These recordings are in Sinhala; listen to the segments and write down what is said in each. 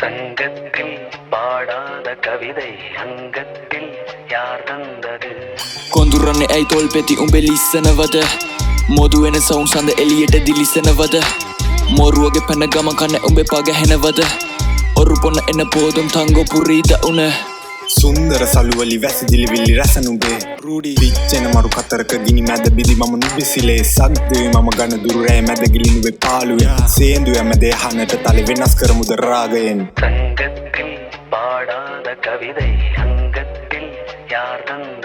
சங்கத்தில் பாடாத கவிதை அங்கத்தில் யார் தந்தது? කොඳුරන්න ඇයි තොල් පෙති උඹේ ලිස්සනවද මොදුවෙන සවුන් සඳ එලියට දිලිසනවද මොරුවගේ පැන ගම කන උඹේ පගහැනවද ඔරු පොන එන පෝදුම් තංගෝ පුරීත උන සුන්දර සලුවලි වැසිදිලි විල්ලි රැසනුබේ රූඩි. පිච්චෙන මරු කතරක ගිනි මැද බිදි මම නුබිසිලේ. සද්දේ මම ගන දුරෑ මැද ගිලිනුවේ පාළුව සේන්දු ඇමදේ හනට තලි වෙනස් කරමුද රාගයෙන්. සංගත්තිල් පාඩාද කවිதை අංගත්තිල් යාර්දන්ද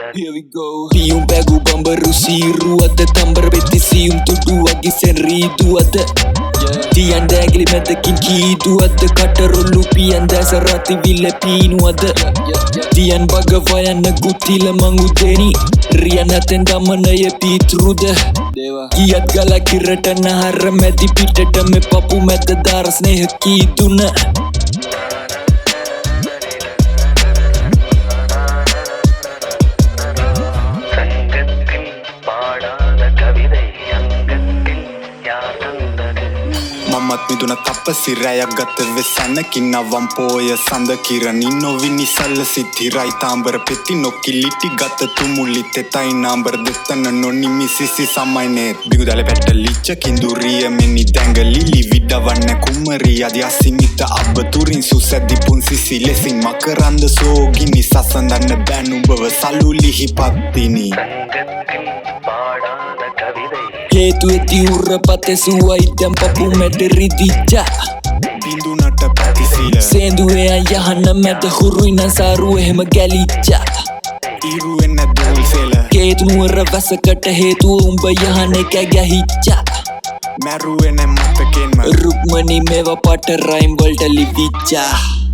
පියුම් පැගු බඹරු සීරු අත තම්බර වෙති සියුම් තුටු වගිසෙන් රීතු අත තියන් දෑගලි මැදකින් කීදුවද? කටරොල්ලු පියන් දැස රති විල්ල පීනුවද? තියන් භගවයන්න ගුත්තිල මංගුතෙනි රියන් ඇතෙන් දමනය පීතරුද ගියත් ගල කිරට නහර මැති පිටට මෙ පපු මැත දරස්නයහ කීතුන මත් මිදුන තප්ප සිරයක් ගත වෙසැනකින් අවම් පෝය සඳ කිරණින් නොවිනි සල්ල සිද්ධි රයිතාම්බර පෙති නොකිලිටි ගත තුමුල්ලි තෙතයි නාම්බර දෙත්තන නොනිමි සිසි සමයිනේ බිගුදල පැට ලිච්ච කිඳුරිය මෙනි දැඟලිලි විඩවන්න කුම්මරී අධි අසිමිත අබ තුරින් සුසැදි පුන්සි සිලෙසින් මකරන්ද සෝගිනි සසඳන්න බැනුඹව සලුලිහි පත්තිනි. හේතු ඇති උර පතෙසුවයිතම් පපු මැට රිදිච්චා බිඳුනට පැතිසිල සේදුවේ යහන්න මැද හුරුයින සාරුව එහෙම ගැලිච්චා. ඉරුවෙන්න දූල්සෙල කේතුනුවර වැසකට හේතුව උඹ යහන එක ගැහිච්චා. මැරුවෙන මතකෙන්ම. රුක්මනි මෙව පට රයිම්වල්ට ලිවිච්චා